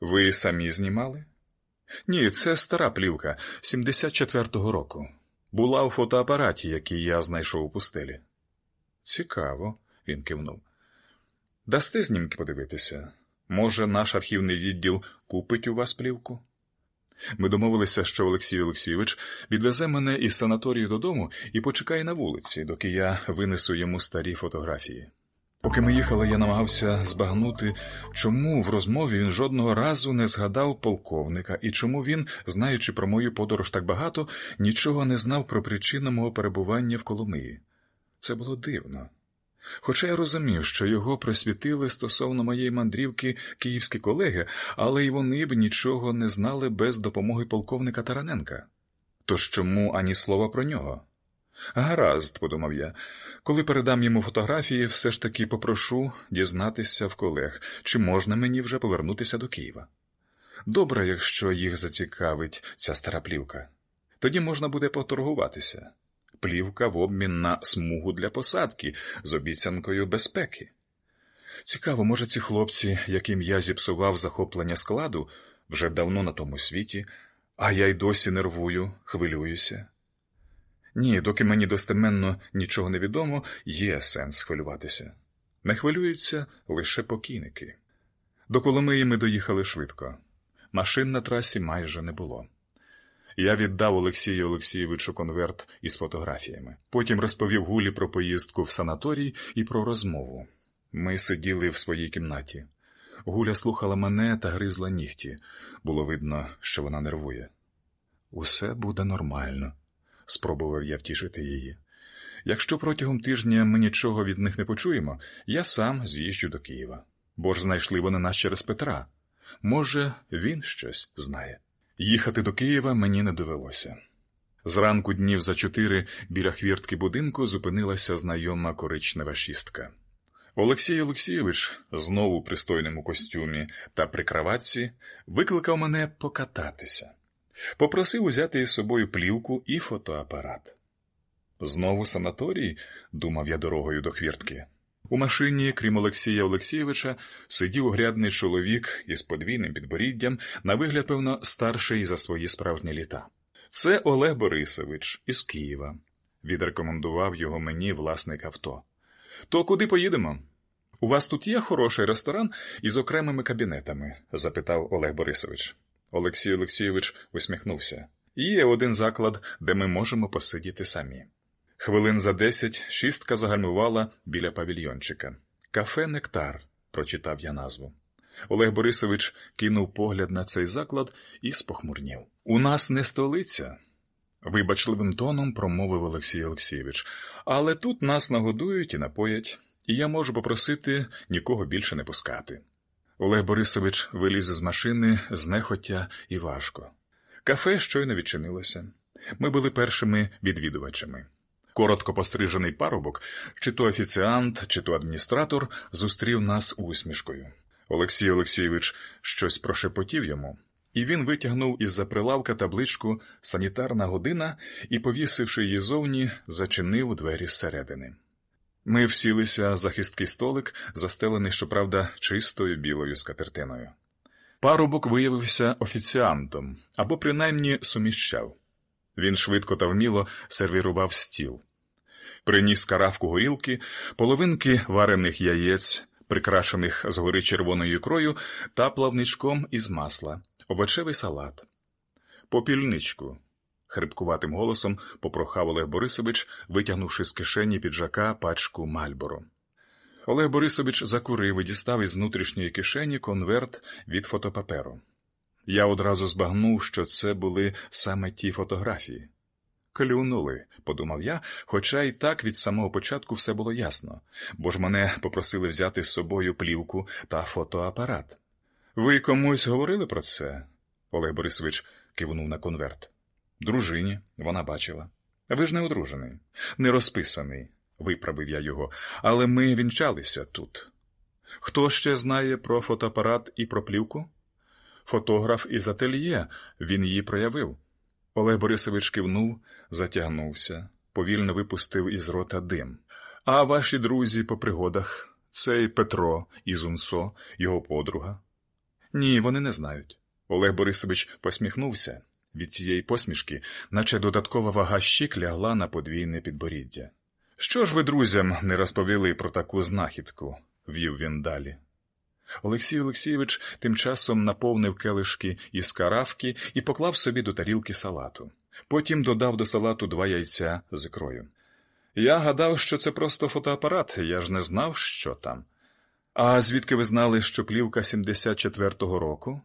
Ви самі знімали? Ні, це стара плівка 74-го року. Була у фотоапараті, який я знайшов у пустелі. Цікаво, він кивнув. Дасте знімки подивитися? Може, наш архівний відділ купить у вас плівку? Ми домовилися, що Олексій Олексійович відвезе мене із санаторію додому і почекає на вулиці, доки я винесу йому старі фотографії. Поки ми їхали, я намагався збагнути, чому в розмові він жодного разу не згадав полковника і чому він, знаючи про мою подорож так багато, нічого не знав про причину мого перебування в Коломиї. Це було дивно. Хоча я розумів, що його присвітили стосовно моєї мандрівки київські колеги, але й вони б нічого не знали без допомоги полковника Тараненка. Тож чому ані слова про нього? Гаразд, подумав я, коли передам йому фотографії, все ж таки попрошу дізнатися в колег, чи можна мені вже повернутися до Києва. Добре, якщо їх зацікавить ця стара плівка. Тоді можна буде поторгуватися. Плівка в обмін на смугу для посадки з обіцянкою безпеки. Цікаво, може, ці хлопці, яким я зіпсував захоплення складу, вже давно на тому світі, а я й досі нервую, хвилююся. Ні, доки мені достеменно нічого не відомо, є сенс хвилюватися. Не хвилюються лише покійники. До Коломиї ми доїхали швидко. Машин на трасі майже не було. Я віддав Олексію Олексійовичу конверт із фотографіями. Потім розповів Гулі про поїздку в санаторій і про розмову. Ми сиділи в своїй кімнаті. Гуля слухала мене та гризла нігті. Було видно, що вона нервує. Усе буде нормально, спробував я втішити її. Якщо протягом тижня ми нічого від них не почуємо, я сам з'їжджу до Києва. Бо ж знайшли вони нас через Петра. Може, він щось знає. Їхати до Києва мені не довелося. Зранку днів за чотири біля хвіртки будинку зупинилася знайома коричнева шістка. Олексій Олексійович, знову у пристойному костюмі та при краватці, викликав мене покататися. Попросив узяти із собою плівку і фотоапарат. Знову санаторій, думав я дорогою до хвіртки. У машині, крім Олексія Олексійовича, сидів грядний чоловік із подвійним підборіддям, на вигляд, певно, старший за свої справжні літа. Це Олег Борисович із Києва, відрекомендував його мені власник авто. То куди поїдемо? У вас тут є хороший ресторан із окремими кабінетами? запитав Олег Борисович. Олексій Олексійович усміхнувся. Є один заклад, де ми можемо посидіти самі. Хвилин за десять шістка загальмувала біля павільйончика. Кафе Нектар, прочитав я назву. Олег Борисович кинув погляд на цей заклад і спохмурнів. У нас не столиця, вибачливим тоном промовив Олексій Олексійович, але тут нас нагодують і напоять, і я можу попросити нікого більше не пускати. Олег Борисович виліз з машини знехотя і важко. Кафе щойно відчинилося. Ми були першими відвідувачами. Коротко пострижений парубок, чи то офіціант, чи то адміністратор, зустрів нас усмішкою. Олексій Олексійович щось прошепотів йому, і він витягнув із за прилавка табличку Санітарна година і, повісивши її зовні, зачинив двері зсередини. Ми всілися за хисткий столик, застелений, щоправда, чистою білою скатертиною. Парубок виявився офіціантом або принаймні суміщав. Він швидко та вміло сервірував стіл. Приніс каравку горілки, половинки варених яєць, прикрашених згори червоною ікрою та плавничком із масла, овочевий салат. Попільничку. Хрипкуватим голосом попрохав Олег Борисович, витягнувши з кишені піджака пачку Мальборо. Олег Борисович закурив і дістав із внутрішньої кишені конверт від фотопаперу. Я одразу збагнув, що це були саме ті фотографії. Клюнули, подумав я, хоча й так від самого початку все було ясно, бо ж мене попросили взяти з собою плівку та фотоапарат. Ви комусь говорили про це? Олег Борисович кивнув на конверт. Дружині, вона бачила. Ви ж не одружений, не розписаний, виправив я його, але ми вінчалися тут. Хто ще знає про фотоапарат і про плівку? Фотограф із ательє, він її проявив. Олег Борисович кивнув, затягнувся, повільно випустив із рота дим. А ваші друзі по пригодах, цей Петро із Унсо, його подруга. Ні, вони не знають. Олег Борисович посміхнувся. Від цієї посмішки, наче додаткова вага щік лягла на подвійне підборіддя. Що ж ви друзям не розповіли про таку знахідку? вів він далі. Олексій Олексійович тим часом наповнив келишки із каравки і поклав собі до тарілки салату. Потім додав до салату два яйця з ікрою. Я гадав, що це просто фотоапарат, я ж не знав, що там. А звідки ви знали, що плівка 74-го року?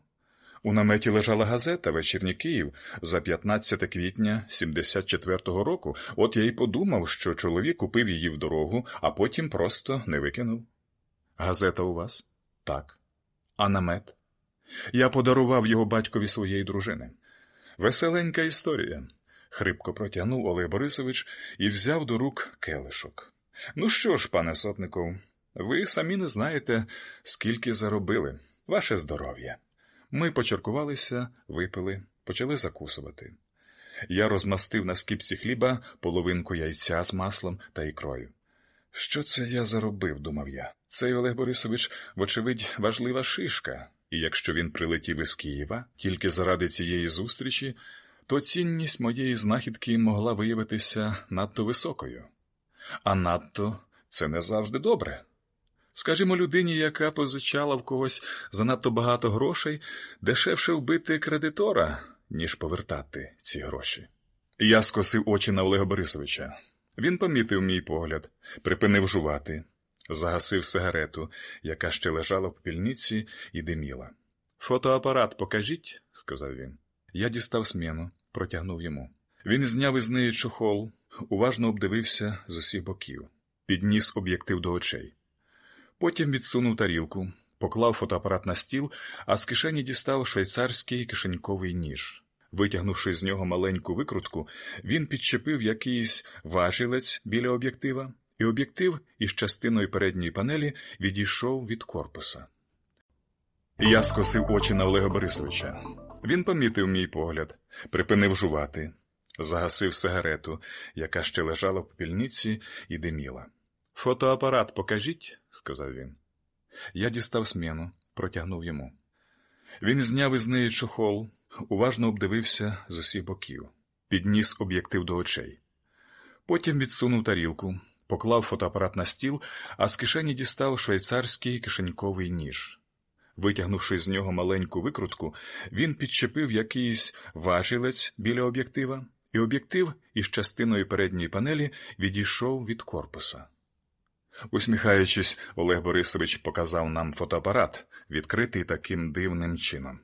У наметі лежала газета Вечірній Київ за 15 квітня 74-го року. От я й подумав, що чоловік купив її в дорогу, а потім просто не викинув. Газета у вас? Так. А намет? Я подарував його батькові своєї дружини. Веселенька історія. Хрипко протягнув Олег Борисович і взяв до рук келишок. Ну що ж, пане сотнику, ви самі не знаєте, скільки заробили. Ваше здоров'я. Ми почеркувалися, випили, почали закусувати. Я розмастив на скипці хліба половинку яйця з маслом та ікрою. Що це я заробив, думав я. Цей Олег Борисович, вочевидь, важлива шишка, і якщо він прилетів із Києва тільки заради цієї зустрічі, то цінність моєї знахідки могла виявитися надто високою. А надто це не завжди добре. Скажімо, людині, яка позичала в когось занадто багато грошей, дешевше вбити кредитора, ніж повертати ці гроші. Я скосив очі на Олега Борисовича. Він помітив мій погляд, припинив жувати, загасив сигарету, яка ще лежала в попільниці і диміла. Фотоапарат покажіть, сказав він. Я дістав сміну, протягнув йому. Він зняв із неї чохол, уважно обдивився з усіх боків, підніс об'єктив до очей. Потім відсунув тарілку, поклав фотоапарат на стіл, а з кишені дістав швейцарський кишеньковий ніж. Витягнувши з нього маленьку викрутку, він підчепив якийсь важілець біля об'єктива, і об'єктив із частиною передньої панелі відійшов від корпуса. Я скосив очі на Олега Борисовича. Він помітив мій погляд, припинив жувати, загасив сигарету, яка ще лежала в попільниці і диміла. Фотоапарат покажіть, сказав він. Я дістав сміну, протягнув йому. Він зняв із неї чохол, уважно обдивився з усіх боків, підніс об'єктив до очей. Потім відсунув тарілку, поклав фотоапарат на стіл, а з кишені дістав швейцарський кишеньковий ніж. Витягнувши з нього маленьку викрутку, він підчепив якийсь важілець біля об'єктива, і об'єктив із частиною передньої панелі відійшов від корпуса. Усміхаючись, Олег Борисович показав нам фотоапарат, відкритий таким дивним чином.